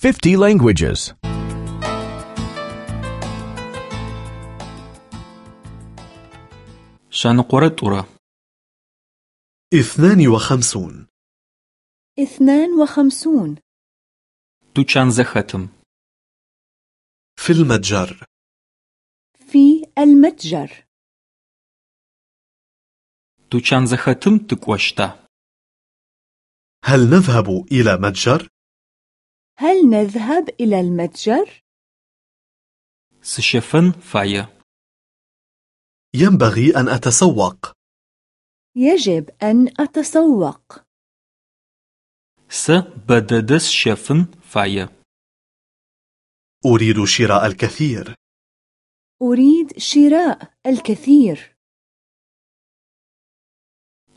50 languages. 52 تورا اثنان وخمسون. اثنان وخمسون. دوچان زختم في المتجر. في المتجر. دوچان زختم تكوشتا هل نذهب إلى متجر؟ هل نذهب إلى المتجر؟ سشفن فايا. ينبغي أن أتسوق. يجب أن أتسوق. س بددس شفن فايا. أريد شراء الكثير. أريد شراء الكثير.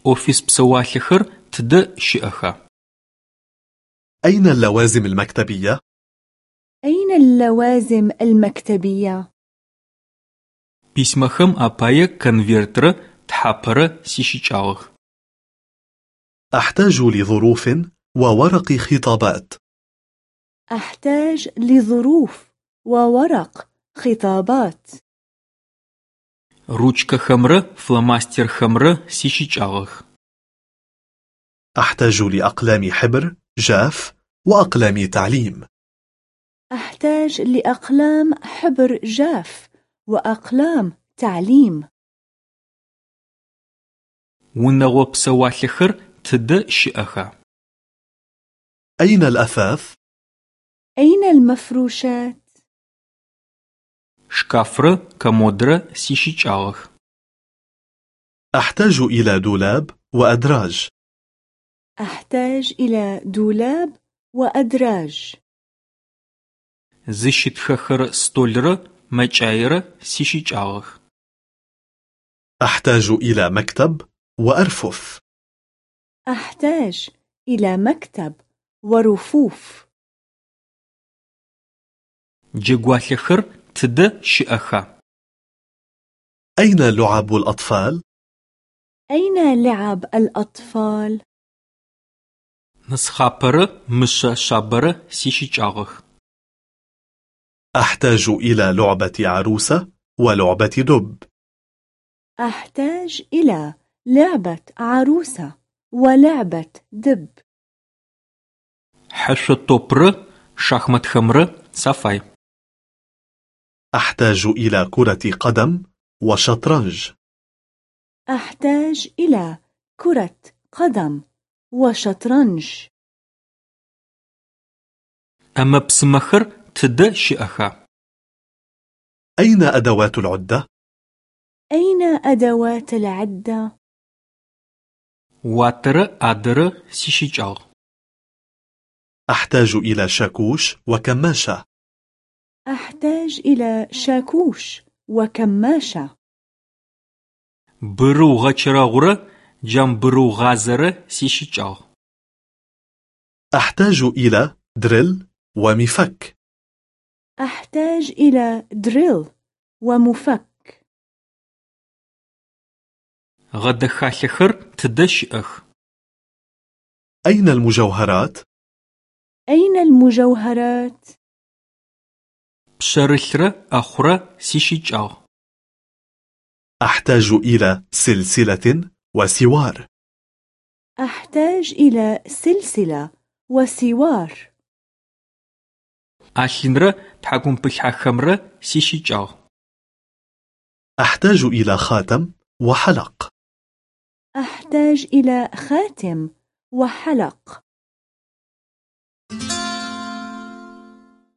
أوفيس بسوالخر تد شئخا أين اللوازم المكتبية؟ أين اللوازم المكتبية؟ письмахэм апае конвертырэ тхьапэрэ сищыкӏагъэх. أحتاج لظروف وورق خطابات أحتاج لظروف وورق خطابات ручкахэмрэ фломастерхэмрэ сищыкӏагъэх. أحتاج لأقلام حبر جاف وأقلام تعليم أحتاج لأقلام حبر جاف وأقلام تعليم унэгъо псэуалъэхэр тыдэ щыӏэха? أين الأثاث؟ أين المفروشات؟ шкафрэ комодрэ сищыкӏагъэх. أحتاج إلى دولاب وأدراج أحتاج إلى دولاب وأدراج. زيشتخخر ستولر مجاير سيشيجاغ أحتاج إلى مكتب وأرفف. أحتاج إلى مكتب ورفوف. جغوالخر تد شئخا أين لعب الأطفال؟ أين لعب الأطفال؟ نسخапэрэ мышъэ سيشي جاغخ أحتاج إلى لعبة عروسة ولعبة دب. أحتاج إلى لعبة عروسة ولعبة دب. حش توبر شخمت خمر صفاي أحتاج إلى كرة قدم وشطرنج. أحتاج إلى كرة قدم وشطرنج. أما بسمخر تدى شئخا أين أدوات العدة؟ أين أدوات العدة؟ واتر أدر سيشيجاغ أحتاج إلى شاكوش وكماشة. أحتاج إلى شاكوش وكماشة. برو غچراغرة جام برو غازرة سيشيجاغ أحتاج إلى دريل ومفك. أحتاج إلى دريل ومفك. غدخالخر تدى شئخ أين المجوهرات؟ أين المجوهرات؟ بشرلرة أخرى سيشيجاغ أحتاج إلى سلسلة وسوار. أحتاج إلى سلسلة وسوار. ألنرة تحكم بلحخمرة سيشيجاغ. أحتاج إلى خاتم وحلق. أحتاج إلى خاتم وحلق.